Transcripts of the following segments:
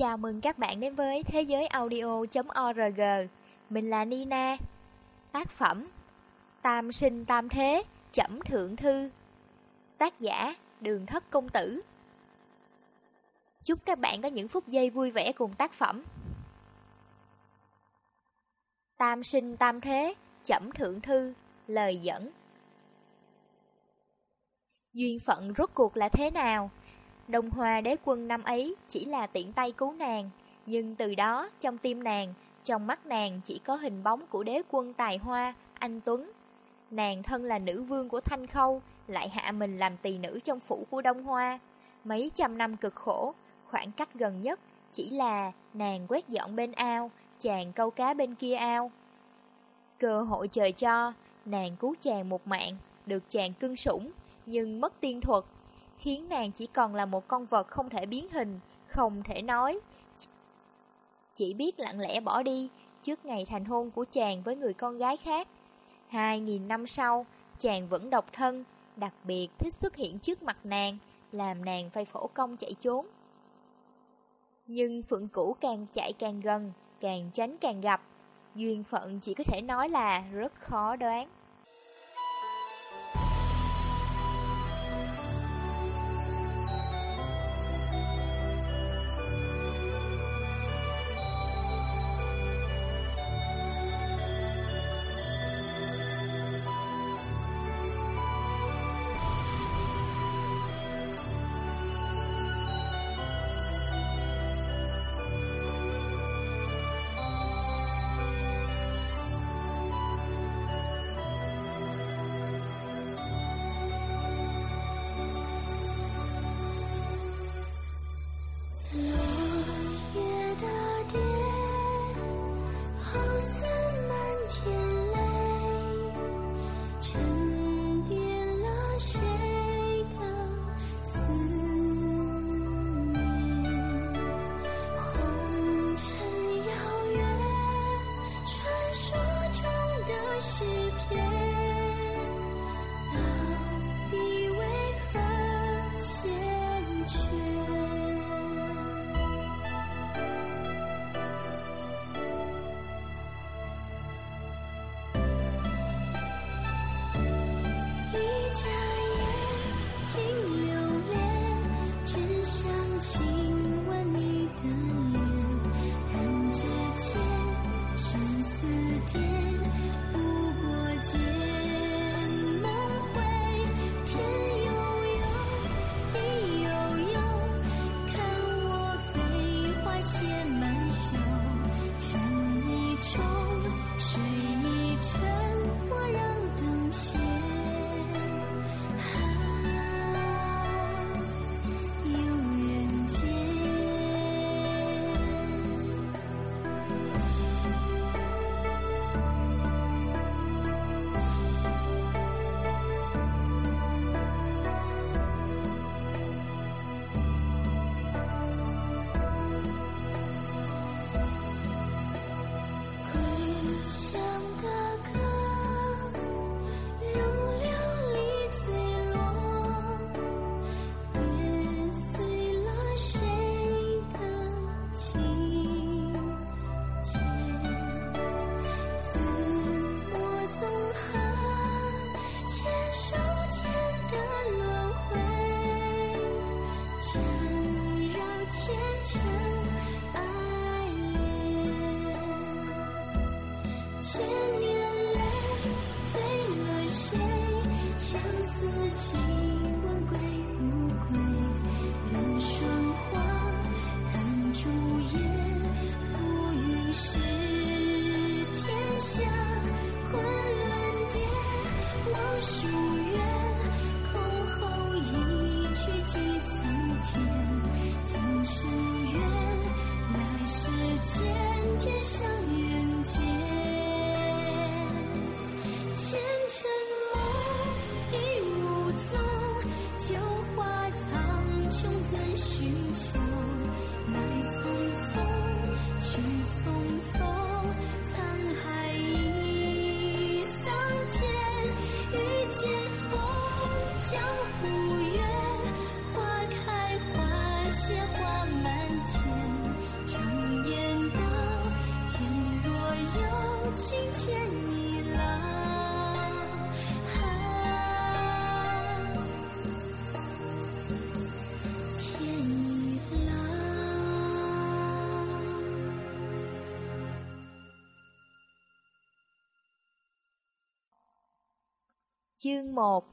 Chào mừng các bạn đến với Thế giới audio.org Mình là Nina. Tác phẩm Tam sinh tam thế, Chẩm thượng thư. Tác giả Đường thất công tử. Chúc các bạn có những phút giây vui vẻ cùng tác phẩm. Tam sinh tam thế, Chẩm thượng thư, Lời dẫn. Duyên phận rốt cuộc là thế nào? Đông Hoa đế quân năm ấy chỉ là tiện tay cứu nàng, nhưng từ đó trong tim nàng, trong mắt nàng chỉ có hình bóng của đế quân tài hoa, anh Tuấn. Nàng thân là nữ vương của Thanh Khâu, lại hạ mình làm tỳ nữ trong phủ của Đông Hoa. Mấy trăm năm cực khổ, khoảng cách gần nhất chỉ là nàng quét dọn bên ao, chàng câu cá bên kia ao. Cơ hội trời cho, nàng cứu chàng một mạng, được chàng cưng sủng, nhưng mất tiên thuật, khiến nàng chỉ còn là một con vật không thể biến hình, không thể nói. Chỉ biết lặng lẽ bỏ đi trước ngày thành hôn của chàng với người con gái khác. Hai nghìn năm sau, chàng vẫn độc thân, đặc biệt thích xuất hiện trước mặt nàng, làm nàng phải phổ công chạy trốn. Nhưng phượng cũ càng chạy càng gần, càng tránh càng gặp, duyên phận chỉ có thể nói là rất khó đoán. 缠绕千尘。Chương 1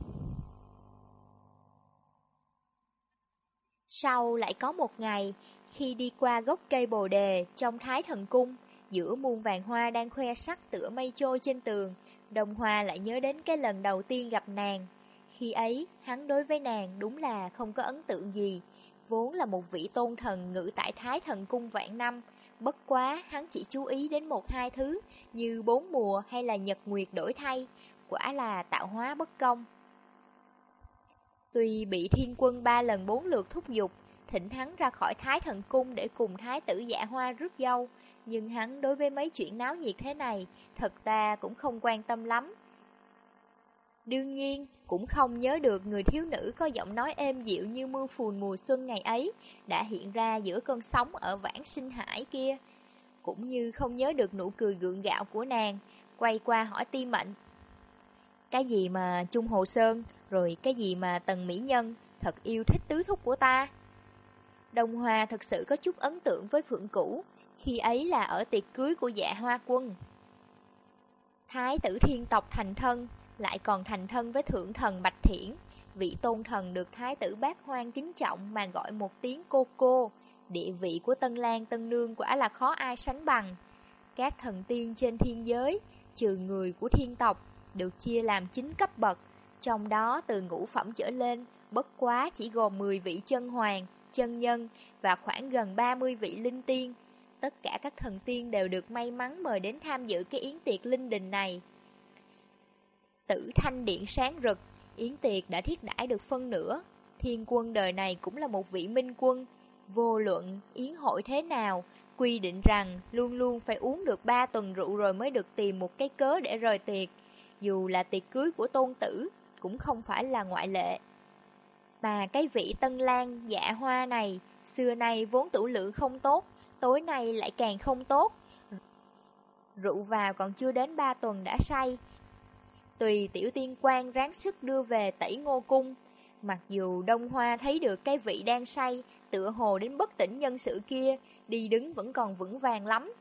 Sau lại có một ngày, khi đi qua gốc cây bồ đề trong thái thần cung, giữa muôn vàng hoa đang khoe sắc tựa mây trôi trên tường, đồng hoa lại nhớ đến cái lần đầu tiên gặp nàng. Khi ấy, hắn đối với nàng đúng là không có ấn tượng gì, vốn là một vị tôn thần ngự tại thái thần cung vạn năm, bất quá hắn chỉ chú ý đến một hai thứ như bốn mùa hay là nhật nguyệt đổi thay, quả là tạo hóa bất công. Tuy bị thiên quân ba lần bốn lượt thúc giục, thỉnh hắn ra khỏi thái thần cung để cùng thái tử dạ hoa rước dâu, nhưng hắn đối với mấy chuyện náo nhiệt thế này, thật ra cũng không quan tâm lắm. Đương nhiên, cũng không nhớ được người thiếu nữ có giọng nói êm dịu như mưa phùn mùa xuân ngày ấy, đã hiện ra giữa cơn sóng ở vãng sinh hải kia. Cũng như không nhớ được nụ cười gượng gạo của nàng, quay qua hỏi ti mệnh. Cái gì mà Trung Hồ Sơn, rồi cái gì mà Tần Mỹ Nhân, thật yêu thích tứ thúc của ta. Đồng Hòa thật sự có chút ấn tượng với Phượng Cũ, khi ấy là ở tiệc cưới của dạ hoa quân. Thái tử thiên tộc thành thân, lại còn thành thân với thượng thần Bạch Thiển, vị tôn thần được thái tử bác hoang kính trọng mà gọi một tiếng cô cô, địa vị của Tân Lan Tân Nương quả là khó ai sánh bằng. Các thần tiên trên thiên giới, trừ người của thiên tộc, được chia làm 9 cấp bậc, trong đó từ ngũ phẩm trở lên, bất quá chỉ gồm 10 vị chân hoàng, chân nhân và khoảng gần 30 vị linh tiên. Tất cả các thần tiên đều được may mắn mời đến tham dự cái yến tiệc linh đình này. Tử thanh điện sáng rực, yến tiệc đã thiết đãi được phân nửa. Thiên quân đời này cũng là một vị minh quân. Vô luận, yến hội thế nào, quy định rằng luôn luôn phải uống được 3 tuần rượu rồi mới được tìm một cái cớ để rời tiệc. Dù là tiệc cưới của tôn tử, cũng không phải là ngoại lệ. Mà cái vị tân lan dạ hoa này, xưa nay vốn tủ lượng không tốt, tối nay lại càng không tốt. Rượu vào còn chưa đến 3 tuần đã say, Tùy tiểu tiên quan ráng sức đưa về tẩy ngô cung Mặc dù Đông Hoa thấy được cái vị đang say Tựa hồ đến bất tỉnh nhân sự kia Đi đứng vẫn còn vững vàng lắm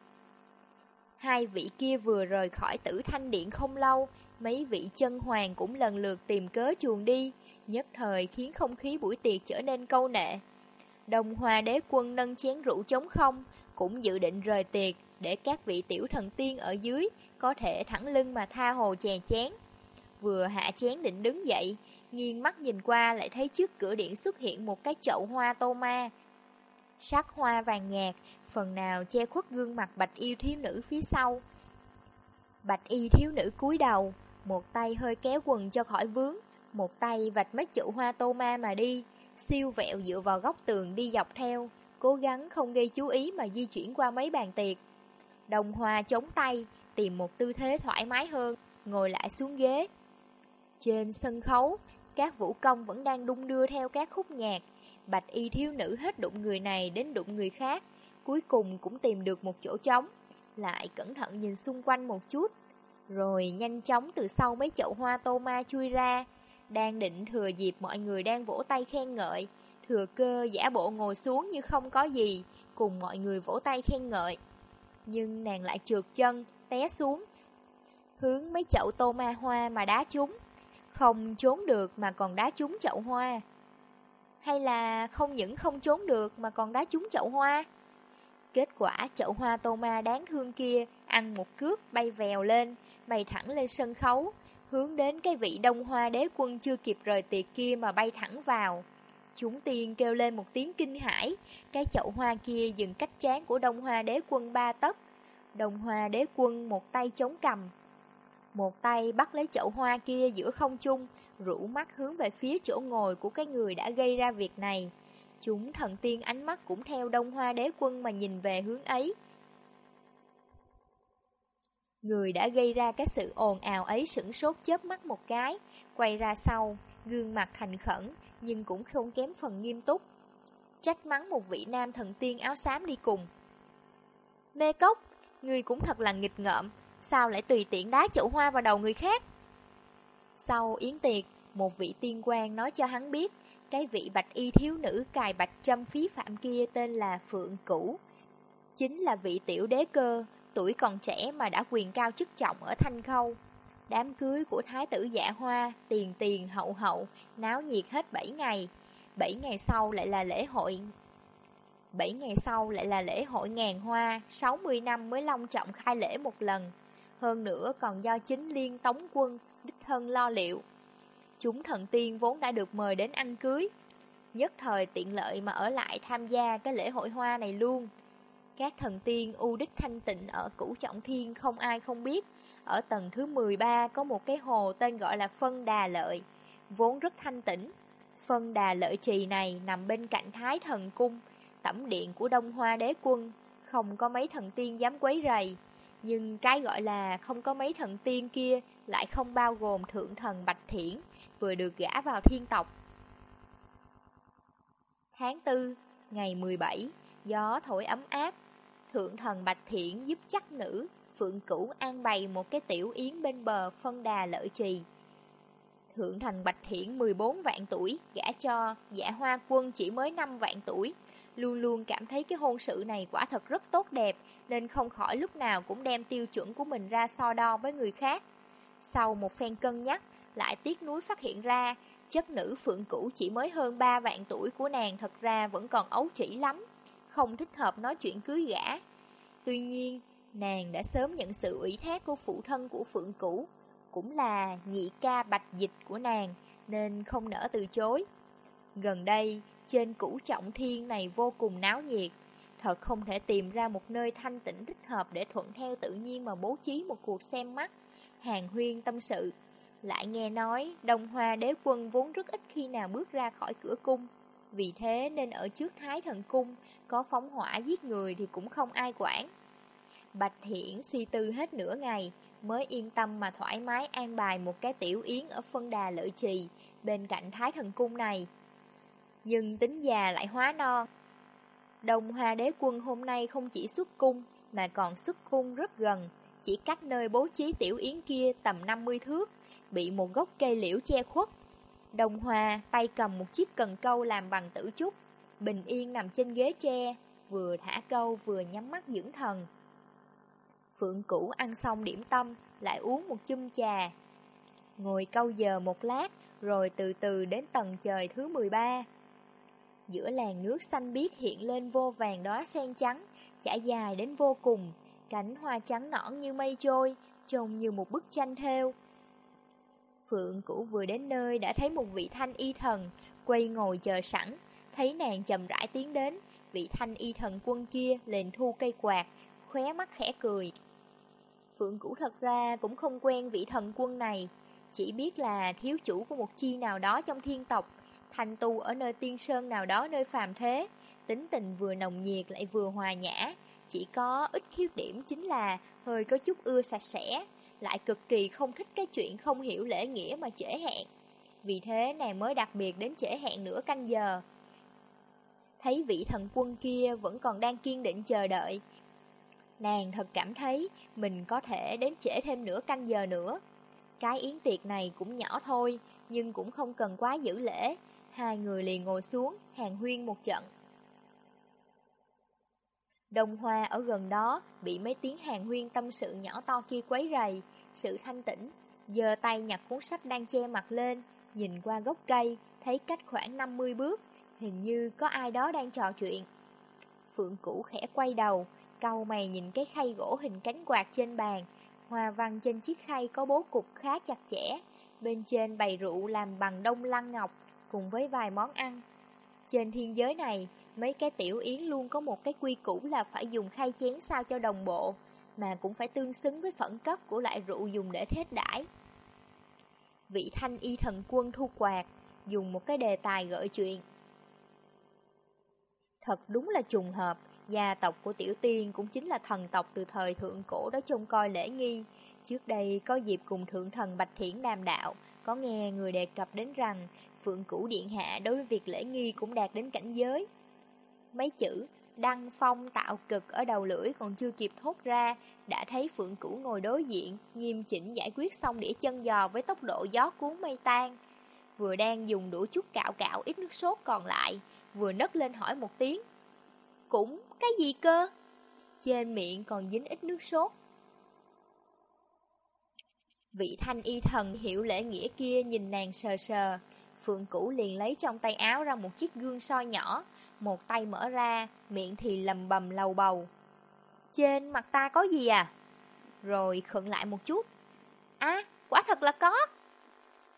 Hai vị kia vừa rời khỏi tử thanh điện không lâu Mấy vị chân hoàng cũng lần lượt tìm cớ chuồn đi Nhất thời khiến không khí buổi tiệc trở nên câu nệ Đồng hòa đế quân nâng chén rượu chống không Cũng dự định rời tiệc Để các vị tiểu thần tiên ở dưới Có thể thẳng lưng mà tha hồ chè chén Vừa hạ chén định đứng dậy, nghiêng mắt nhìn qua lại thấy trước cửa điện xuất hiện một cái chậu hoa tô ma. Sắc hoa vàng nhạt, phần nào che khuất gương mặt bạch yêu thiếu nữ phía sau. Bạch y thiếu nữ cúi đầu, một tay hơi kéo quần cho khỏi vướng, một tay vạch mấy chữ hoa tô ma mà đi, siêu vẹo dựa vào góc tường đi dọc theo, cố gắng không gây chú ý mà di chuyển qua mấy bàn tiệc. Đồng hoa chống tay, tìm một tư thế thoải mái hơn, ngồi lại xuống ghế, trên sân khấu, các vũ công vẫn đang đung đưa theo các khúc nhạc. Bạch y thiếu nữ hết đụng người này đến đụng người khác, cuối cùng cũng tìm được một chỗ trống. Lại cẩn thận nhìn xung quanh một chút, rồi nhanh chóng từ sau mấy chậu hoa tô ma chui ra. Đang định thừa dịp mọi người đang vỗ tay khen ngợi, thừa cơ giả bộ ngồi xuống như không có gì, cùng mọi người vỗ tay khen ngợi. Nhưng nàng lại trượt chân, té xuống, hướng mấy chậu tô ma hoa mà đá trúng. Không trốn được mà còn đá trúng chậu hoa Hay là không những không trốn được mà còn đá trúng chậu hoa Kết quả chậu hoa tô ma đáng thương kia Ăn một cước bay vèo lên Bay thẳng lên sân khấu Hướng đến cái vị đông hoa đế quân chưa kịp rời tiệc kia mà bay thẳng vào Chúng tiên kêu lên một tiếng kinh hãi Cái chậu hoa kia dừng cách chán của đông hoa đế quân ba tấc Đông hoa đế quân một tay chống cầm một tay bắt lấy chậu hoa kia giữa không trung, rũ mắt hướng về phía chỗ ngồi của cái người đã gây ra việc này. Chúng thần tiên ánh mắt cũng theo đông hoa đế quân mà nhìn về hướng ấy. Người đã gây ra cái sự ồn ào ấy sửng sốt chớp mắt một cái, quay ra sau, gương mặt thành khẩn, nhưng cũng không kém phần nghiêm túc. Trách mắng một vị nam thần tiên áo xám đi cùng. Mê cốc, người cũng thật là nghịch ngợm, Sao lại tùy tiện đá chậu hoa vào đầu người khác Sau yến tiệc Một vị tiên quan nói cho hắn biết Cái vị bạch y thiếu nữ cài bạch trâm phí phạm kia tên là Phượng Cửu Chính là vị tiểu đế cơ Tuổi còn trẻ mà đã quyền cao chức trọng ở Thanh Khâu Đám cưới của Thái tử dạ hoa, tiền tiền hậu hậu, náo nhiệt hết 7 ngày. 7 ngày sau lại là lễ hội 7 ngày sau lại là lễ hội ngàn hoa, 60 năm mới long trọng khai lễ một lần. Hơn nữa còn do chính liên tống quân, đích thân lo liệu. Chúng thần tiên vốn đã được mời đến ăn cưới. Nhất thời tiện lợi mà ở lại tham gia cái lễ hội hoa này luôn. Các thần tiên u đích thanh tịnh ở cửu trọng thiên không ai không biết. Ở tầng thứ 13 có một cái hồ tên gọi là Phân Đà Lợi, vốn rất thanh tịnh Phân Đà Lợi Trì này nằm bên cạnh Thái Thần Cung, tẩm điện của Đông Hoa Đế Quân, không có mấy thần tiên dám quấy rầy. Nhưng cái gọi là không có mấy thần tiên kia lại không bao gồm thượng thần Bạch Thiển, vừa được gã vào thiên tộc. Tháng 4, ngày 17, gió thổi ấm áp, thượng thần Bạch Thiển giúp chắc nữ, Phượng Cửu an bày một cái tiểu yến bên bờ phân đà lợi trì. Thượng thần Bạch Thiển 14 vạn tuổi, gã cho dạ hoa quân chỉ mới 5 vạn tuổi, luôn luôn cảm thấy cái hôn sự này quả thật rất tốt đẹp, nên không khỏi lúc nào cũng đem tiêu chuẩn của mình ra so đo với người khác. Sau một phen cân nhắc, lại tiếc nuối phát hiện ra, chất nữ phượng Cửu chỉ mới hơn 3 vạn tuổi của nàng thật ra vẫn còn ấu trĩ lắm, không thích hợp nói chuyện cưới gã. Tuy nhiên, nàng đã sớm nhận sự ủy thác của phụ thân của phượng cũ, cũng là nhị ca bạch dịch của nàng, nên không nỡ từ chối. Gần đây, trên củ trọng thiên này vô cùng náo nhiệt, thật không thể tìm ra một nơi thanh tĩnh thích hợp để thuận theo tự nhiên mà bố trí một cuộc xem mắt. Hàng huyên tâm sự, lại nghe nói Đông Hoa đế quân vốn rất ít khi nào bước ra khỏi cửa cung. Vì thế nên ở trước Thái Thần Cung, có phóng hỏa giết người thì cũng không ai quản. Bạch Hiển suy tư hết nửa ngày, mới yên tâm mà thoải mái an bài một cái tiểu yến ở phân đà lợi trì, bên cạnh Thái Thần Cung này. Nhưng tính già lại hóa non. Đông Hoa đế quân hôm nay không chỉ xuất cung, mà còn xuất cung rất gần, chỉ cách nơi bố trí tiểu yến kia tầm 50 thước, bị một gốc cây liễu che khuất. Đồng hòa tay cầm một chiếc cần câu làm bằng tử trúc, bình yên nằm trên ghế tre, vừa thả câu vừa nhắm mắt dưỡng thần. Phượng Cũ ăn xong điểm tâm, lại uống một chum trà. Ngồi câu giờ một lát, rồi từ từ đến tầng trời thứ 13. Giữa làn nước xanh biếc hiện lên vô vàng đó sen trắng, trải dài đến vô cùng, cánh hoa trắng nõn như mây trôi, trông như một bức tranh theo. Phượng Cũ vừa đến nơi đã thấy một vị thanh y thần, quay ngồi chờ sẵn, thấy nàng chậm rãi tiến đến, vị thanh y thần quân kia lên thu cây quạt, khóe mắt khẽ cười. Phượng Cũ thật ra cũng không quen vị thần quân này, chỉ biết là thiếu chủ của một chi nào đó trong thiên tộc, thành tu ở nơi tiên sơn nào đó nơi phàm thế, tính tình vừa nồng nhiệt lại vừa hòa nhã, chỉ có ít khiếu điểm chính là hơi có chút ưa sạch sẽ, lại cực kỳ không thích cái chuyện không hiểu lễ nghĩa mà trễ hẹn. Vì thế nàng mới đặc biệt đến trễ hẹn nửa canh giờ. Thấy vị thần quân kia vẫn còn đang kiên định chờ đợi. Nàng thật cảm thấy mình có thể đến trễ thêm nửa canh giờ nữa. Cái yến tiệc này cũng nhỏ thôi, nhưng cũng không cần quá giữ lễ. Hai người liền ngồi xuống, hàng huyên một trận. Đồng hoa ở gần đó bị mấy tiếng hàng huyên tâm sự nhỏ to kia quấy rầy, sự thanh tĩnh, giơ tay nhặt cuốn sách đang che mặt lên, nhìn qua gốc cây, thấy cách khoảng 50 bước, hình như có ai đó đang trò chuyện. Phượng Cũ khẽ quay đầu, cau mày nhìn cái khay gỗ hình cánh quạt trên bàn, hoa văn trên chiếc khay có bố cục khá chặt chẽ, bên trên bày rượu làm bằng đông lăng ngọc, cùng với vài món ăn. Trên thiên giới này, mấy cái tiểu yến luôn có một cái quy củ là phải dùng khay chén sao cho đồng bộ, mà cũng phải tương xứng với phận cấp của loại rượu dùng để thết đãi. Vị thanh y thần quân thu quạt, dùng một cái đề tài gợi chuyện. Thật đúng là trùng hợp, gia tộc của Tiểu Tiên cũng chính là thần tộc từ thời thượng cổ đó trông coi lễ nghi. Trước đây có dịp cùng thượng thần Bạch Thiển đàm đạo, có nghe người đề cập đến rằng Phượng Cửu Điện Hạ đối với việc lễ nghi cũng đạt đến cảnh giới. Mấy chữ đăng phong tạo cực ở đầu lưỡi còn chưa kịp thốt ra, đã thấy Phượng Cửu ngồi đối diện, nghiêm chỉnh giải quyết xong đĩa chân giò với tốc độ gió cuốn mây tan. Vừa đang dùng đũa chút cạo cạo ít nước sốt còn lại, vừa nấc lên hỏi một tiếng. Cũng cái gì cơ? Trên miệng còn dính ít nước sốt. Vị thanh y thần hiểu lễ nghĩa kia nhìn nàng sờ sờ, Phượng Cửu liền lấy trong tay áo ra một chiếc gương soi nhỏ, một tay mở ra, miệng thì lầm bầm lầu bầu. Trên mặt ta có gì à? Rồi khựng lại một chút. À, quả thật là có.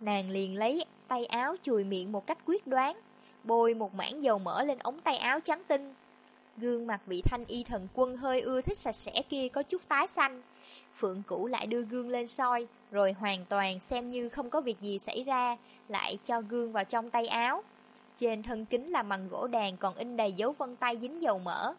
Nàng liền lấy tay áo chùi miệng một cách quyết đoán, bôi một mảng dầu mỡ lên ống tay áo trắng tinh. Gương mặt bị thanh y thần quân hơi ưa thích sạch sẽ kia có chút tái xanh. Phượng Cửu lại đưa gương lên soi, rồi hoàn toàn xem như không có việc gì xảy ra, lại cho gương vào trong tay áo. Trên thân kính là bằng gỗ đàn còn in đầy dấu vân tay dính dầu mỡ.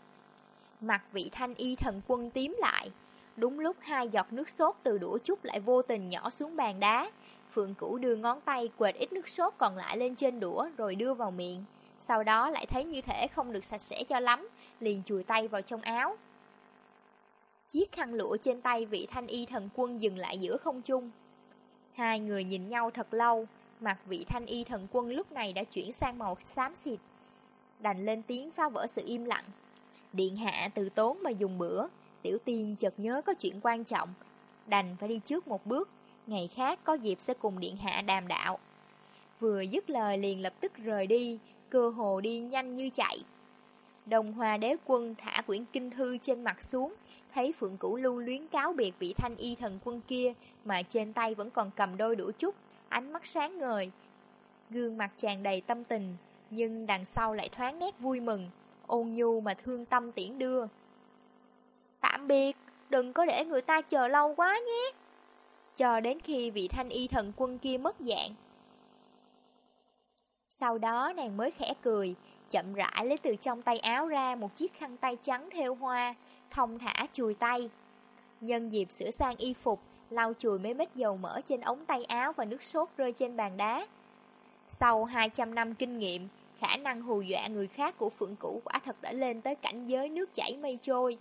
Mặt vị thanh y thần quân tím lại. Đúng lúc hai giọt nước sốt từ đũa chút lại vô tình nhỏ xuống bàn đá. Phượng Cửu đưa ngón tay quệt ít nước sốt còn lại lên trên đũa rồi đưa vào miệng. Sau đó lại thấy như thể không được sạch sẽ cho lắm, liền chùi tay vào trong áo. Chiếc khăn lụa trên tay vị thanh y thần quân dừng lại giữa không trung. Hai người nhìn nhau thật lâu, mặt vị thanh y thần quân lúc này đã chuyển sang màu xám xịt. Đành lên tiếng phá vỡ sự im lặng. Điện hạ từ tốn mà dùng bữa, tiểu tiên chợt nhớ có chuyện quan trọng. Đành phải đi trước một bước, ngày khác có dịp sẽ cùng điện hạ đàm đạo. Vừa dứt lời liền lập tức rời đi, cơ hồ đi nhanh như chạy. Đồng hòa đế quân thả quyển kinh thư trên mặt xuống, thấy Phượng Cửu lưu luyến cáo biệt vị thanh y thần quân kia, mà trên tay vẫn còn cầm đôi đũa trúc, ánh mắt sáng ngời. Gương mặt tràn đầy tâm tình, nhưng đằng sau lại thoáng nét vui mừng, ôn nhu mà thương tâm tiễn đưa. Tạm biệt, đừng có để người ta chờ lâu quá nhé. chờ đến khi vị thanh y thần quân kia mất dạng. Sau đó nàng mới khẽ cười, chậm rãi lấy từ trong tay áo ra một chiếc khăn tay trắng theo hoa, thông thả chùi tay. Nhân dịp sửa sang y phục, lau chùi mấy mét dầu mỡ trên ống tay áo và nước sốt rơi trên bàn đá. Sau 200 năm kinh nghiệm, khả năng hù dọa người khác của Phượng Cửu quả thật đã lên tới cảnh giới nước chảy mây trôi.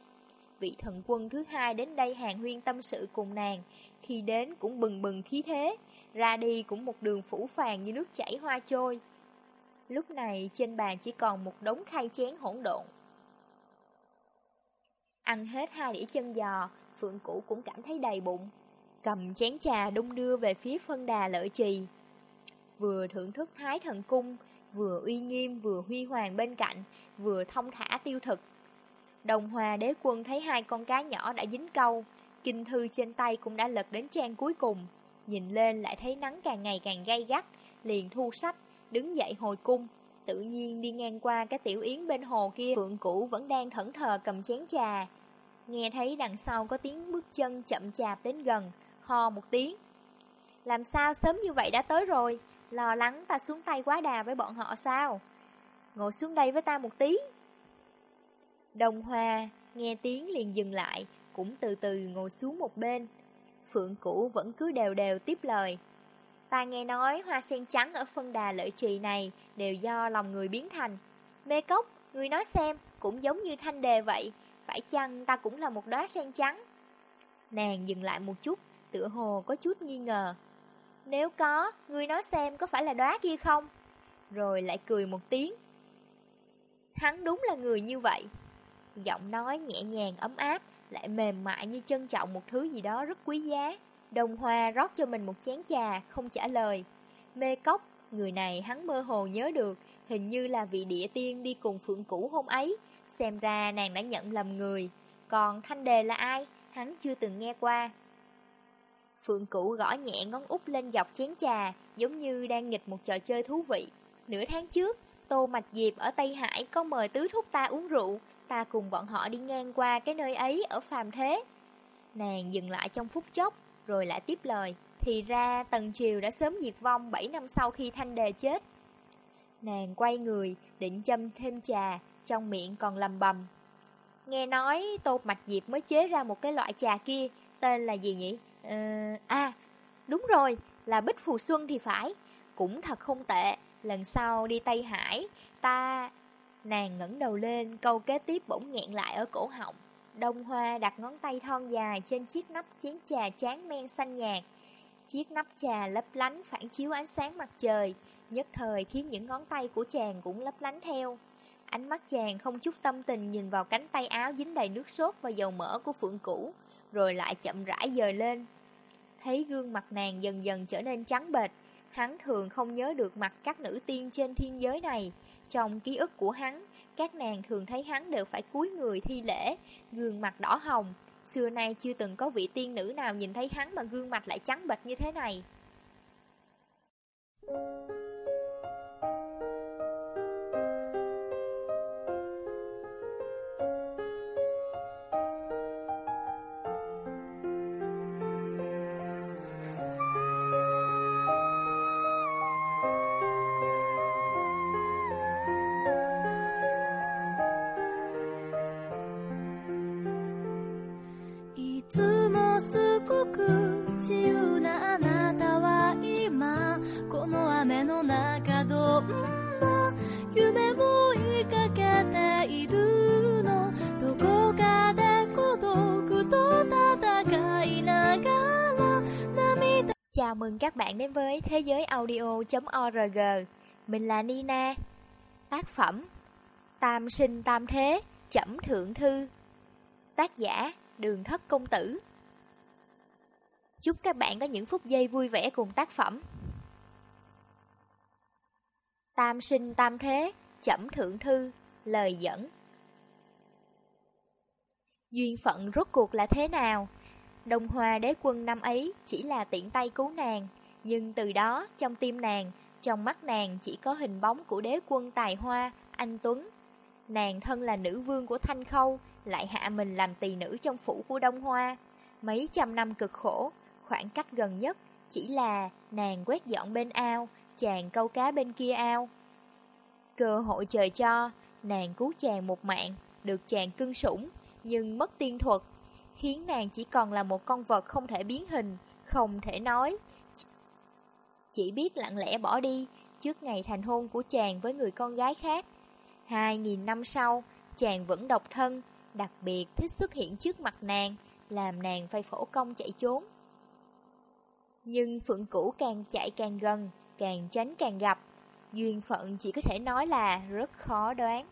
Vị thần quân thứ hai đến đây hàng huyên tâm sự cùng nàng, khi đến cũng bừng bừng khí thế, ra đi cũng một đường phủ phàng như nước chảy hoa trôi. Lúc này trên bàn chỉ còn một đống khay chén hỗn độn. Ăn hết hai đĩa chân giò, Phượng Cũ cũng cảm thấy đầy bụng. Cầm chén trà đung đưa về phía phân đà lợi trì. Vừa thưởng thức thái thần cung, vừa uy nghiêm vừa huy hoàng bên cạnh, vừa thông thả tiêu thực. Đồng hòa đế quân thấy hai con cá nhỏ đã dính câu, kinh thư trên tay cũng đã lật đến trang cuối cùng. Nhìn lên lại thấy nắng càng ngày càng gay gắt, liền thu sách, đứng dậy hồi cung. Tự nhiên đi ngang qua cái tiểu yến bên hồ kia, Phượng Cũ vẫn đang thẫn thờ cầm chén trà, Nghe thấy đằng sau có tiếng bước chân chậm chạp đến gần, ho một tiếng. Làm sao sớm như vậy đã tới rồi, lo lắng ta xuống tay quá đà với bọn họ sao? Ngồi xuống đây với ta một tí. Đồng Hoa nghe tiếng liền dừng lại, cũng từ từ ngồi xuống một bên. Phượng Cũ vẫn cứ đều đều tiếp lời. Ta nghe nói hoa sen trắng ở phân đà lợi trì này đều do lòng người biến thành. Mê cốc, người nói xem, cũng giống như thanh đề vậy, phải chăng ta cũng là một đóa sen trắng? Nàng dừng lại một chút, tựa hồ có chút nghi ngờ. Nếu có, ngươi nói xem có phải là đóa kia không? Rồi lại cười một tiếng. Hắn đúng là người như vậy. Giọng nói nhẹ nhàng ấm áp, lại mềm mại như trân trọng một thứ gì đó rất quý giá. Đồng Hoa rót cho mình một chén trà, không trả lời. Mê cốc, người này hắn mơ hồ nhớ được, hình như là vị địa tiên đi cùng phượng cũ hôm ấy, Xem ra nàng đã nhận lầm người Còn Thanh Đề là ai Hắn chưa từng nghe qua Phượng Cụ gõ nhẹ ngón út lên dọc chén trà Giống như đang nghịch một trò chơi thú vị. Nửa tháng trước Tô Mạch Diệp ở Tây Hải có mời tứ thúc ta uống rượu. Ta cùng bọn họ đi ngang qua cái nơi ấy ở phàm thế. Nàng dừng lại trong phút chốc Rồi lại tiếp lời. Thì ra Tần Triều đã sớm diệt vong 7 năm sau khi Thanh Đề chết. Nàng quay người định châm thêm trà trong miệng còn lầm bầm. Nghe nói Tô Mạch Diệp mới chế ra một cái loại trà kia, tên là gì nhỉ? Ờ, à, đúng rồi, là Bích Phù Xuân thì phải. Cũng thật không tệ, lần sau đi Tây Hải, ta... Nàng ngẩng đầu lên, câu kế tiếp bỗng nghẹn lại ở cổ họng. Đông Hoa đặt ngón tay thon dài trên chiếc nắp chén trà tráng men xanh nhạt. Chiếc nắp trà lấp lánh phản chiếu ánh sáng mặt trời, nhất thời khiến những ngón tay của chàng cũng lấp lánh theo. Ánh mắt chàng không chút tâm tình nhìn vào cánh tay áo dính đầy nước sốt và dầu mỡ của phượng cũ, rồi lại chậm rãi dời lên. thấy gương mặt nàng dần dần trở nên trắng bệch. Hắn thường không nhớ được mặt các nữ tiên trên thiên giới này. Trong ký ức của hắn, các nàng thường thấy hắn đều phải cúi người thi lễ, gương mặt đỏ hồng. Xưa nay chưa từng có vị tiên nữ nào nhìn thấy hắn mà gương mặt lại trắng bệch như thế này. Thank you. Chào mừng các bạn đến với Thế giới audio.org Mình là Nina. Tác phẩm Tam sinh tam thế, Chẩm thượng thư. Tác giả Đường thất công tử Chúc các bạn có những phút giây vui vẻ cùng tác phẩm Tam sinh tam thế Chẩm thượng thư Lời dẫn Duyên phận rốt cuộc là thế nào? đồng Hoa đế quân năm ấy chỉ là tiện tay cứu nàng, nhưng từ đó trong tim nàng, trong mắt nàng chỉ có hình bóng của đế quân tài hoa, anh Tuấn. Nàng thân là nữ vương của Thanh Khâu, lại hạ mình làm tỳ nữ trong phủ của Đông Hoa. Mấy trăm năm cực khổ, khoảng cách gần nhất chỉ là nàng quét dọn bên ao, chàng câu cá bên kia ao. Cơ hội trời cho, nàng cứu chàng một mạng, được chàng cưng sủng, nhưng mất tiên thuật, khiến nàng chỉ còn là một con vật không thể biến hình, không thể nói. Chỉ biết lặng lẽ bỏ đi trước ngày thành hôn của chàng với người con gái khác. Hai nghìn năm sau, chàng vẫn độc thân, đặc biệt thích xuất hiện trước mặt nàng, làm nàng phải phổ công chạy trốn. Nhưng phượng cũ càng chạy càng gần, càng tránh càng gặp, duyên phận chỉ có thể nói là rất khó đoán.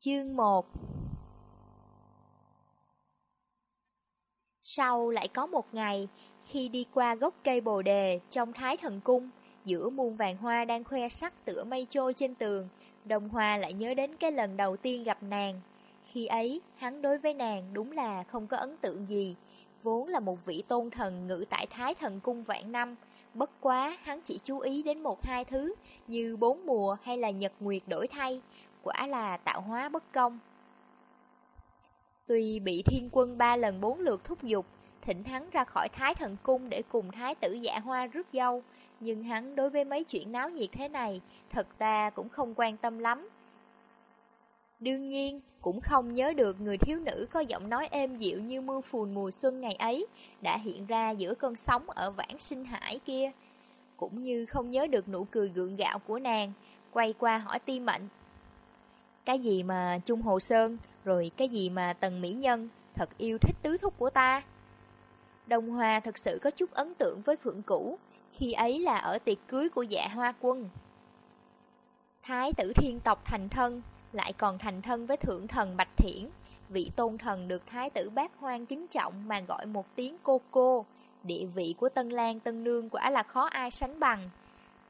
Chương 1 Sau lại có một ngày, khi đi qua gốc cây bồ đề trong thái thần cung, giữa muôn vàng hoa đang khoe sắc tựa mây trôi trên tường, đồng hoa lại nhớ đến cái lần đầu tiên gặp nàng. Khi ấy, hắn đối với nàng đúng là không có ấn tượng gì, vốn là một vị tôn thần ngự tại thái thần cung vạn năm, bất quá hắn chỉ chú ý đến một hai thứ như bốn mùa hay là nhật nguyệt đổi thay, quả là tạo hóa bất công. Tuy bị thiên quân ba lần bốn lượt thúc giục, thỉnh hắn ra khỏi thái thần cung để cùng thái tử dạ hoa rước dâu, nhưng hắn đối với mấy chuyện náo nhiệt thế này, thật ra cũng không quan tâm lắm. Đương nhiên, cũng không nhớ được người thiếu nữ có giọng nói êm dịu như mưa phùn mùa xuân ngày ấy đã hiện ra giữa cơn sóng ở vãng sinh hải kia. Cũng như không nhớ được nụ cười gượng gạo của nàng, quay qua hỏi ti mệnh. Cái gì mà Trung Hồ Sơn, rồi cái gì mà Tần Mỹ Nhân, thật yêu thích tứ thúc của ta. Đông Hoa thật sự có chút ấn tượng với Phượng Cửu, khi ấy là ở tiệc cưới của dạ hoa quân. Thái tử thiên tộc thành thân, lại còn thành thân với thượng thần Bạch Thiển, vị tôn thần được thái tử bác hoang kính trọng mà gọi một tiếng cô cô, địa vị của Tân Lan Tân Nương quả là khó ai sánh bằng.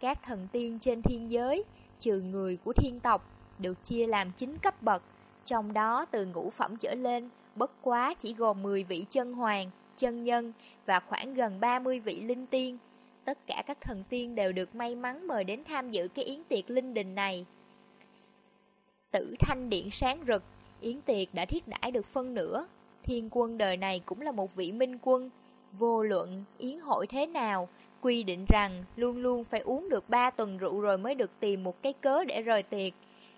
Các thần tiên trên thiên giới, trừ người của thiên tộc, được chia làm 9 cấp bậc, trong đó từ ngũ phẩm trở lên, bất quá chỉ gồm 10 vị chân hoàng, chân nhân và khoảng gần 30 vị linh tiên. Tất cả các thần tiên đều được may mắn mời đến tham dự cái yến tiệc linh đình này. Tử thanh điện sáng rực, yến tiệc đã thiết đãi được phân nửa. Thiên quân đời này cũng là một vị minh quân. Vô luận, yến hội thế nào, quy định rằng luôn luôn phải uống được 3 tuần rượu rồi mới được tìm một cái cớ để rời tiệc.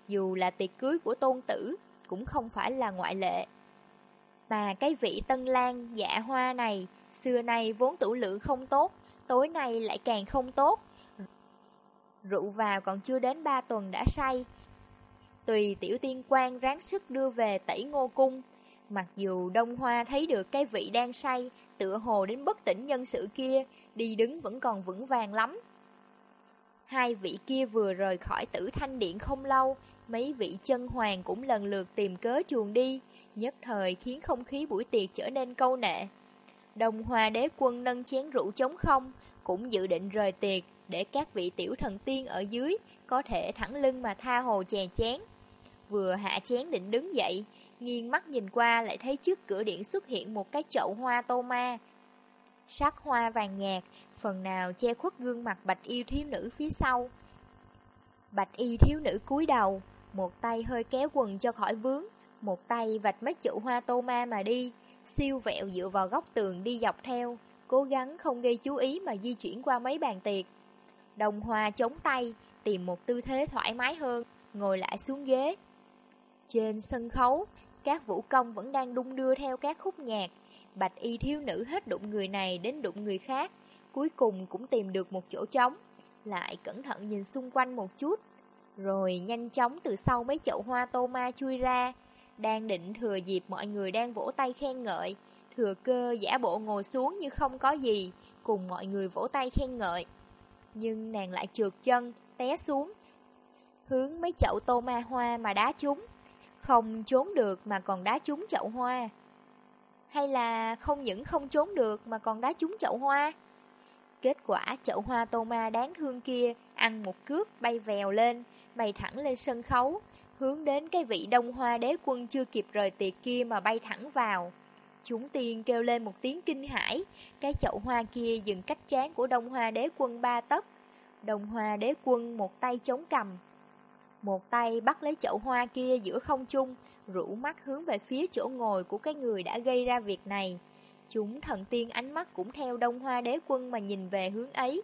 Dù là tiệc cưới của tôn tử, cũng không phải là ngoại lệ. Mà cái vị tân lan dạ hoa này, xưa nay vốn tủ lượng không tốt, tối nay lại càng không tốt. Rượu vào còn chưa đến 3 tuần đã say. Tùy tiểu tiên quan ráng sức đưa về tẩy ngô cung. Mặc dù Đông Hoa thấy được cái vị đang say, tựa hồ đến bất tỉnh nhân sự kia, đi đứng vẫn còn vững vàng lắm. Hai vị kia vừa rời khỏi tử thanh điện không lâu, mấy vị chân hoàng cũng lần lượt tìm cớ chuồn đi, nhất thời khiến không khí buổi tiệc trở nên câu nệ. Đồng hòa đế quân nâng chén rượu chống không, cũng dự định rời tiệc để các vị tiểu thần tiên ở dưới có thể thẳng lưng mà tha hồ chè chén. Vừa hạ chén định đứng dậy, nghiêng mắt nhìn qua lại thấy trước cửa điện xuất hiện một cái chậu hoa tô ma. Sắc hoa vàng nhạt, phần nào che khuất gương mặt bạch y thiếu nữ phía sau. Bạch y thiếu nữ cúi đầu, một tay hơi kéo quần cho khỏi vướng, một tay vạch mấy chậu hoa tô ma mà đi, siêu vẹo dựa vào góc tường đi dọc theo, cố gắng không gây chú ý mà di chuyển qua mấy bàn tiệc. Đồng hoa chống tay, tìm một tư thế thoải mái hơn, ngồi lại xuống ghế. Trên sân khấu, các vũ công vẫn đang đung đưa theo các khúc nhạc. Bạch y thiếu nữ hết đụng người này đến đụng người khác, cuối cùng cũng tìm được một chỗ trống. Lại cẩn thận nhìn xung quanh một chút, rồi nhanh chóng từ sau mấy chậu hoa tô ma chui ra. Đang định thừa dịp mọi người đang vỗ tay khen ngợi, thừa cơ giả bộ ngồi xuống như không có gì, cùng mọi người vỗ tay khen ngợi. Nhưng nàng lại trượt chân, té xuống, hướng mấy chậu tô ma hoa mà đá trúng. Không trốn được mà còn đá trúng chậu hoa hay là không những không trốn được mà còn đá trúng chậu hoa Kết quả chậu hoa tô ma đáng thương kia ăn một cước bay vèo lên, bay thẳng lên sân khấu, hướng đến cái vị đông hoa đế quân chưa kịp rời tiệc kia mà bay thẳng vào. Chúng tiên kêu lên một tiếng kinh hãi, cái chậu hoa kia dừng cách chán của đông hoa đế quân ba tấc. Đông hoa đế quân một tay chống cầm, một tay bắt lấy chậu hoa kia giữa không trung, rũ mắt hướng về phía chỗ ngồi của cái người đã gây ra việc này. Chúng thần tiên ánh mắt cũng theo đông hoa đế quân mà nhìn về hướng ấy.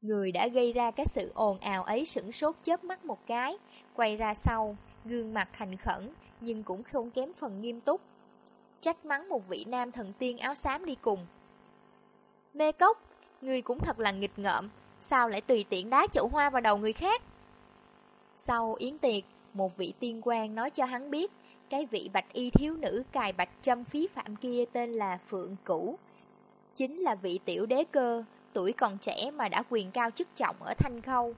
Người đã gây ra cái sự ồn ào ấy sửng sốt chớp mắt một cái, quay ra sau, gương mặt thành khẩn, nhưng cũng không kém phần nghiêm túc. Trách mắng một vị nam thần tiên áo xám đi cùng. Mê cốc, người cũng thật là nghịch ngợm, sao lại tùy tiện đá chậu hoa vào đầu người khác? Sau yến tiệc, một vị tiên quan nói cho hắn biết, cái vị bạch y thiếu nữ cài bạch châm phí phạm kia tên là Phượng Cửu. Chính là vị tiểu đế cơ, tuổi còn trẻ mà đã quyền cao chức trọng ở Thanh Khâu.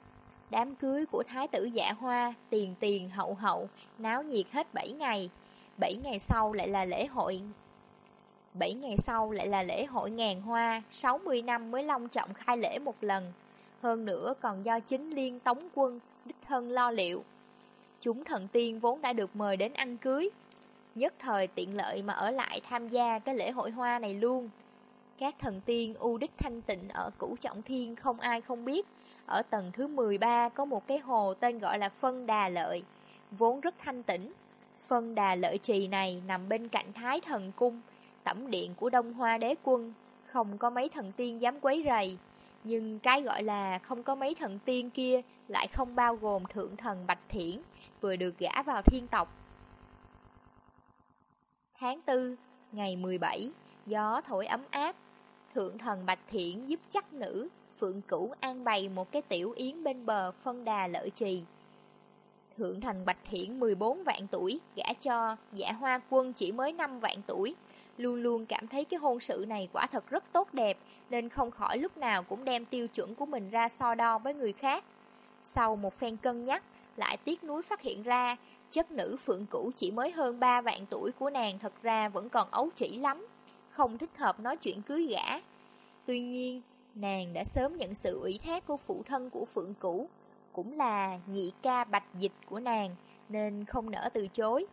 Đám cưới của Thái tử Dạ Hoa, tiền tiền hậu hậu, náo nhiệt hết 7 ngày. 7 ngày sau lại là lễ hội 7 ngày sau lại là lễ hội ngàn hoa, 60 năm mới long trọng khai lễ một lần. Hơn nữa còn do chính liên tống quân, đích thân lo liệu. Chúng thần tiên vốn đã được mời đến ăn cưới. Nhất thời tiện lợi mà ở lại tham gia cái lễ hội hoa này luôn. Các thần tiên U Đích Thanh Tịnh ở Cửu Trọng Thiên không ai không biết. Ở tầng thứ 13 có một cái hồ tên gọi là Phân Đà Lợi, vốn rất thanh tĩnh. Phân Đà Lợi Trì này nằm bên cạnh Thái Thần Cung, tẩm điện của Đông Hoa Đế Quân, không có mấy thần tiên dám quấy rầy. Nhưng cái gọi là không có mấy thần tiên kia lại không bao gồm thượng thần Bạch Thiển, vừa được gả vào thiên tộc. Tháng 4, ngày 17, gió thổi ấm áp, thượng thần Bạch Thiển giúp chắc nữ, Phượng Cửu an bày một cái tiểu yến bên bờ phân đà lợi trì. Thượng thần Bạch Thiển 14 vạn tuổi, gả cho giả hoa quân chỉ mới 5 vạn tuổi, luôn luôn cảm thấy cái hôn sự này quả thật rất tốt đẹp, nên không khỏi lúc nào cũng đem tiêu chuẩn của mình ra so đo với người khác. Sau một phen cân nhắc, lại tiếc nuối phát hiện ra, chất nữ phượng cũ chỉ mới hơn 3 vạn tuổi của nàng thật ra vẫn còn ấu trĩ lắm, không thích hợp nói chuyện cưới gã. Tuy nhiên, nàng đã sớm nhận sự ủy thác của phụ thân của phượng cũ, cũng là nhị ca bạch dịch của nàng, nên không nỡ từ chối.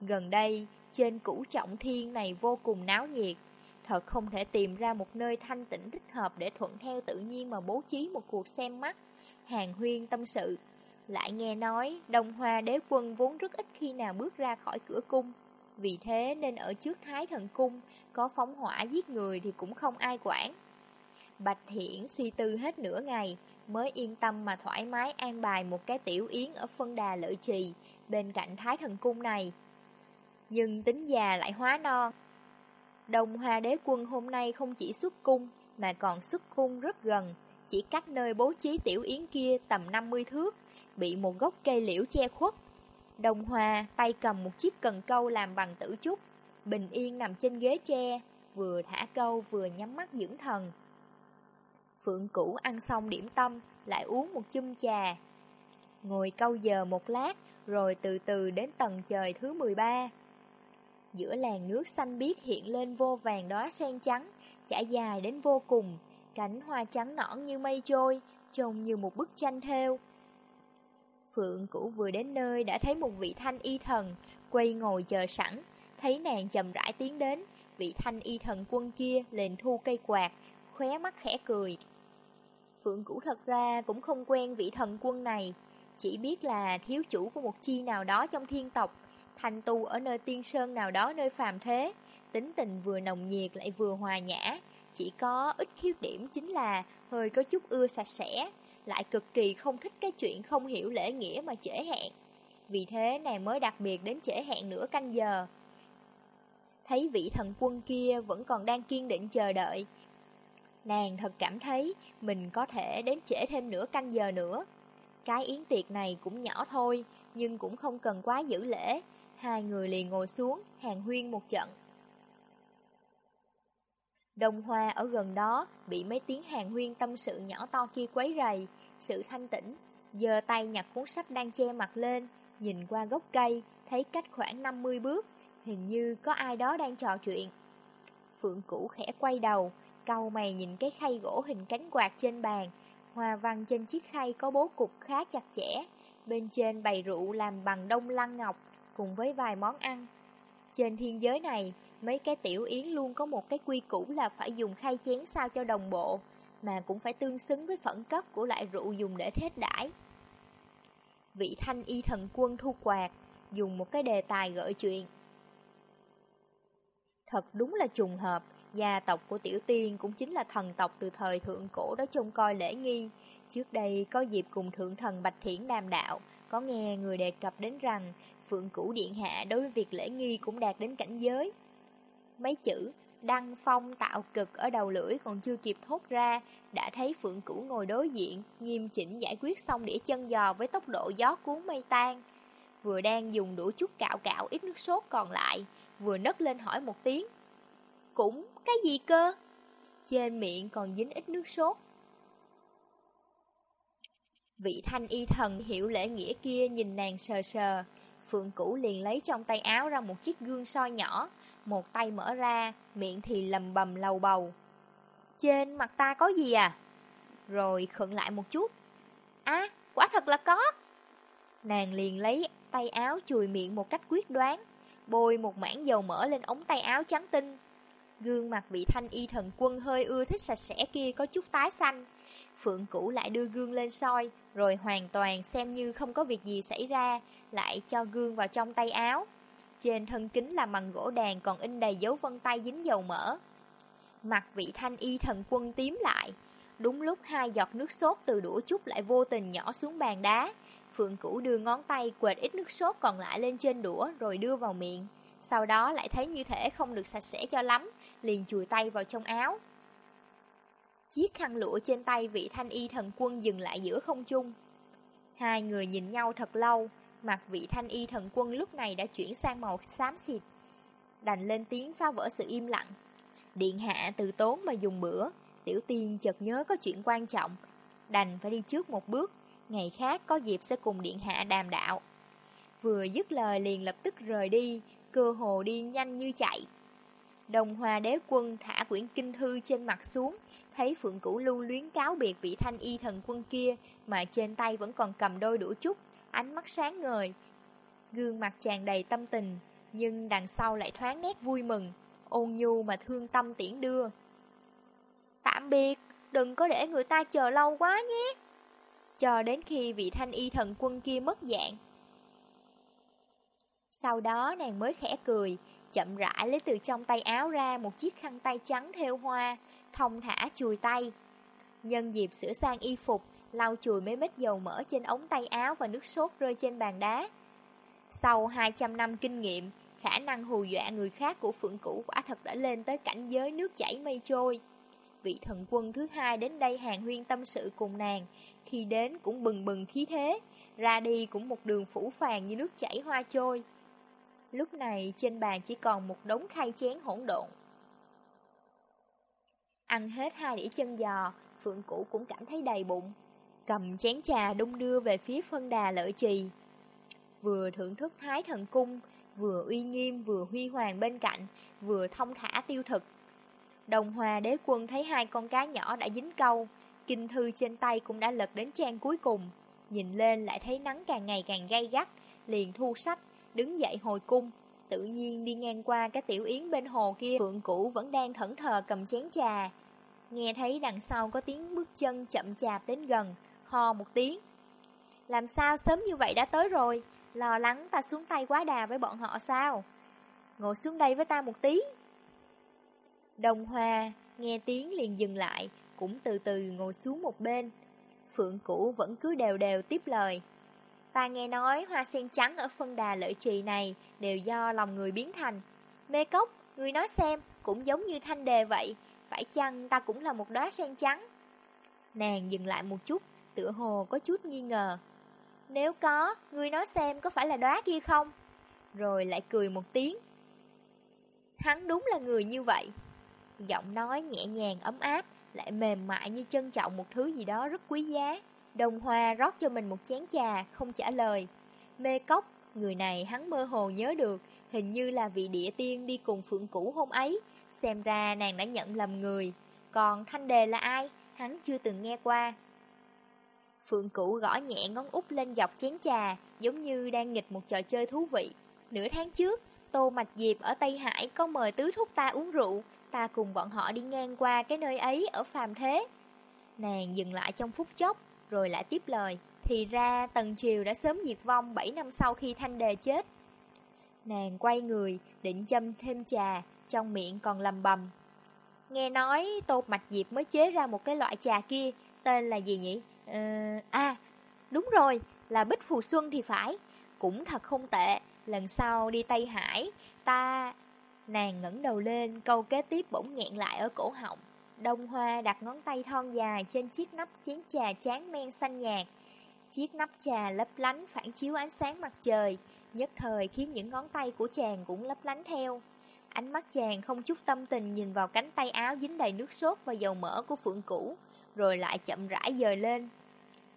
Gần đây, trên củ trọng thiên này vô cùng náo nhiệt, thật không thể tìm ra một nơi thanh tĩnh thích hợp để thuận theo tự nhiên mà bố trí một cuộc xem mắt. Hàng huyên tâm sự, lại nghe nói Đông Hoa đế quân vốn rất ít khi nào bước ra khỏi cửa cung. Vì thế nên ở trước Thái Thần Cung, có phóng hỏa giết người thì cũng không ai quản. Bạch Hiển suy tư hết nửa ngày, mới yên tâm mà thoải mái an bài một cái tiểu yến ở phân đà lợi trì, bên cạnh Thái Thần Cung này. Nhưng tính già lại hóa non. Đồng Hoa đế quân hôm nay không chỉ xuất cung, mà còn xuất cung rất gần, chỉ cách nơi bố trí tiểu yến kia tầm 50 thước, bị một gốc cây liễu che khuất. Đồng Hoa tay cầm một chiếc cần câu làm bằng tử trúc, bình yên nằm trên ghế tre, vừa thả câu vừa nhắm mắt dưỡng thần. Phượng Cũ ăn xong điểm tâm, lại uống một chum trà. Ngồi câu giờ một lát, rồi từ từ đến tầng trời thứ 13. Giữa làn nước xanh biếc hiện lên vô vàng đóa sen trắng, trải dài đến vô cùng, cánh hoa trắng nõn như mây trôi, trông như một bức tranh thêu. Phượng Cũ vừa đến nơi đã thấy một vị thanh y thần, quay ngồi chờ sẵn, thấy nàng chậm rãi tiến đến, vị thanh y thần quân kia liền thu cây quạt, khóe mắt khẽ cười. Phượng Cửu thật ra cũng không quen vị thần quân này, chỉ biết là thiếu chủ của một chi nào đó trong thiên tộc, thành tu ở nơi tiên sơn nào đó nơi phàm thế, tính tình vừa nồng nhiệt lại vừa hòa nhã, chỉ có ít khiếu điểm chính là hơi có chút ưa sạch sẽ, lại cực kỳ không thích cái chuyện không hiểu lễ nghĩa mà trễ hẹn. Vì thế nàng mới đặc biệt đến trễ hẹn nửa canh giờ. Thấy vị thần quân kia vẫn còn đang kiên định chờ đợi. Nàng thật cảm thấy mình có thể đến trễ thêm nửa canh giờ nữa. Cái yến tiệc này cũng nhỏ thôi, nhưng cũng không cần quá giữ lễ. Hai người liền ngồi xuống, hàng huyên một trận. đồng Hoa ở gần đó bị mấy tiếng hàng huyên tâm sự nhỏ to kia quấy rầy, sự thanh tĩnh, Giờ tay nhặt cuốn sách đang che mặt lên, nhìn qua gốc cây, thấy cách khoảng 50 bước, hình như có ai đó đang trò chuyện. Phượng Cũ khẽ quay đầu, cau mày nhìn cái khay gỗ hình cánh quạt trên bàn. Hoa văn trên chiếc khay có bố cục khá chặt chẽ, bên trên bày rượu làm bằng đông lăng ngọc, cùng với vài món ăn. Trên thiên giới này, mấy cái tiểu yến luôn có một cái quy củ là phải dùng khay chén sao cho đồng bộ, mà cũng phải tương xứng với phẩm cấp của loại rượu dùng để thết đãi. Vị thanh y thần quân thu quạt, dùng một cái đề tài gợi chuyện. Thật đúng là trùng hợp, gia tộc của Tiểu Tiên cũng chính là thần tộc từ thời thượng cổ đó trông coi lễ nghi. Trước đây có dịp cùng thượng thần Bạch Thiển đàm đạo, có nghe người đề cập đến rằng Phượng Cửu Điện Hạ đối với việc lễ nghi cũng đạt đến cảnh giới. Mấy chữ Đăng phong tạo cực ở đầu lưỡi còn chưa kịp thốt ra, đã thấy Phượng Cửu ngồi đối diện, nghiêm chỉnh giải quyết xong đĩa chân giò với tốc độ gió cuốn mây tan. Vừa đang dùng đũa chút cạo cạo ít nước sốt còn lại, vừa nấc lên hỏi một tiếng. Cũng, cái gì cơ? Trên miệng còn dính ít nước sốt. Vị thanh y thần hiểu lễ nghĩa kia nhìn nàng sờ sờ, Phượng Cửu liền lấy trong tay áo ra một chiếc gương soi nhỏ, một tay mở ra, miệng thì lầm bầm lầu bầu. Trên mặt ta có gì à? Rồi khựng lại một chút. À, quả thật là có. Nàng liền lấy tay áo chùi miệng một cách quyết đoán, bôi một mảng dầu mỡ lên ống tay áo trắng tinh. Gương mặt vị thanh y thần quân hơi ưa thích sạch sẽ kia có chút tái xanh. Phượng Cũ lại đưa gương lên soi, rồi hoàn toàn xem như không có việc gì xảy ra, lại cho gương vào trong tay áo. Trên thân kính là bằng gỗ đàn còn in đầy dấu vân tay dính dầu mỡ. Mặt vị thanh y thần quân tím lại. Đúng lúc hai giọt nước sốt từ đũa chút lại vô tình nhỏ xuống bàn đá. Phượng Cũ đưa ngón tay quệt ít nước sốt còn lại lên trên đũa rồi đưa vào miệng. Sau đó lại thấy như thể không được sạch sẽ cho lắm, liền chùi tay vào trong áo. Chiếc khăn lụa trên tay vị thanh y thần quân dừng lại giữa không trung. Hai người nhìn nhau thật lâu, mặt vị thanh y thần quân lúc này đã chuyển sang màu xám xịt. Đành lên tiếng phá vỡ sự im lặng. Điện hạ từ tốn mà dùng bữa, tiểu tiên chợt nhớ có chuyện quan trọng. Đành phải đi trước một bước, ngày khác có dịp sẽ cùng điện hạ đàm đạo. Vừa dứt lời liền lập tức rời đi, cơ hồ đi nhanh như chạy. Đồng hòa đế quân thả quyển kinh thư trên mặt xuống, thấy Phượng Cửu lưu luyến cáo biệt vị thanh y thần quân kia, mà trên tay vẫn còn cầm đôi đũa trúc, ánh mắt sáng ngời. Gương mặt tràn đầy tâm tình, nhưng đằng sau lại thoáng nét vui mừng, ôn nhu mà thương tâm tiễn đưa. Tạm biệt, đừng có để người ta chờ lâu quá nhé. Cho đến khi vị thanh y thần quân kia mất dạng. Sau đó nàng mới khẽ cười, chậm rãi lấy từ trong tay áo ra một chiếc khăn tay trắng theo hoa, thông thả chùi tay. Nhân dịp sửa sang y phục, lau chùi mấy mét dầu mỡ trên ống tay áo và nước sốt rơi trên bàn đá. Sau 200 năm kinh nghiệm, khả năng hù dọa người khác của Phượng Cũ quả thật đã lên tới cảnh giới nước chảy mây trôi. Vị thần quân thứ hai đến đây hàng huyên tâm sự cùng nàng, khi đến cũng bừng bừng khí thế, ra đi cũng một đường phủ phàng như nước chảy hoa trôi. Lúc này trên bàn chỉ còn một đống khay chén hỗn độn. Ăn hết hai đĩa chân giò, Phượng Cũ cũng cảm thấy đầy bụng. Cầm chén trà đung đưa về phía phân đà lợi trì. Vừa thưởng thức thái thần cung, vừa uy nghiêm vừa huy hoàng bên cạnh, vừa thông thả tiêu thực. Đồng hòa đế quân thấy hai con cá nhỏ đã dính câu, kinh thư trên tay cũng đã lật đến trang cuối cùng. Nhìn lên lại thấy nắng càng ngày càng gay gắt, liền thu sách, đứng dậy hồi cung. Tự nhiên đi ngang qua cái tiểu yến bên hồ kia, phượng cũ vẫn đang thẫn thờ cầm chén trà. Nghe thấy đằng sau có tiếng bước chân chậm chạp đến gần, hò một tiếng. Làm sao sớm như vậy đã tới rồi, lo lắng ta xuống tay quá đà với bọn họ sao? Ngồi xuống đây với ta một tí. Đồng Hoa nghe tiếng liền dừng lại, cũng từ từ ngồi xuống một bên. Phượng Cũ vẫn cứ đều đều tiếp lời. Ta nghe nói hoa sen trắng ở phân đà lợi trì này đều do lòng người biến thành. Mê cốc, người nói xem, cũng giống như thanh đề vậy, phải chăng ta cũng là một đóa sen trắng? Nàng dừng lại một chút, tựa hồ có chút nghi ngờ. Nếu có, người nói xem có phải là đóa kia không? Rồi lại cười một tiếng. Hắn đúng là người như vậy. Giọng nói nhẹ nhàng ấm áp, lại mềm mại như trân trọng một thứ gì đó rất quý giá. Đồng Hoa rót cho mình một chén trà, không trả lời. Mê cốc, người này hắn mơ hồ nhớ được, hình như là vị địa tiên đi cùng phượng cũ hôm ấy. Xem ra nàng đã nhận lầm người. Còn Thanh Đề là ai? Hắn chưa từng nghe qua. Phượng cũ gõ nhẹ ngón út lên dọc chén trà, giống như đang nghịch một trò chơi thú vị. Nửa tháng trước, Tô Mạch Diệp ở Tây Hải có mời tứ thúc ta uống rượu, ta cùng bọn họ đi ngang qua cái nơi ấy ở phàm thế. Nàng dừng lại trong phút chốc, rồi lại tiếp lời. Thì ra Tần Triều đã sớm diệt vong 7 năm sau khi Thanh Đề chết. Nàng quay người, định châm thêm trà, trong miệng còn lầm bầm. Nghe nói Tô Mạch Diệp mới chế ra một cái loại trà kia, tên là gì nhỉ? Ờ, à, đúng rồi, là Bích Phù Xuân thì phải. Cũng thật không tệ, lần sau đi Tây Hải, ta... Nàng ngẩng đầu lên, câu kế tiếp bỗng nghẹn lại ở cổ họng. Đông Hoa đặt ngón tay thon dài trên chiếc nắp chén trà tráng men xanh nhạt. Chiếc nắp trà lấp lánh phản chiếu ánh sáng mặt trời, nhất thời khiến những ngón tay của chàng cũng lấp lánh theo. Ánh mắt chàng không chút tâm tình nhìn vào cánh tay áo dính đầy nước sốt và dầu mỡ của Phượng Cũ, rồi lại chậm rãi dời lên.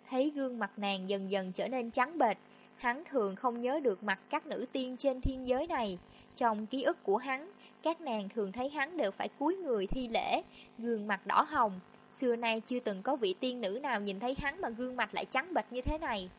Thấy gương mặt nàng dần dần trở nên trắng bệch, hắn thường không nhớ được mặt các nữ tiên trên thiên giới này. Trong ký ức của hắn, các nàng thường thấy hắn đều phải cúi người thi lễ, gương mặt đỏ hồng. Xưa nay chưa từng có vị tiên nữ nào nhìn thấy hắn mà gương mặt lại trắng bệch như thế này.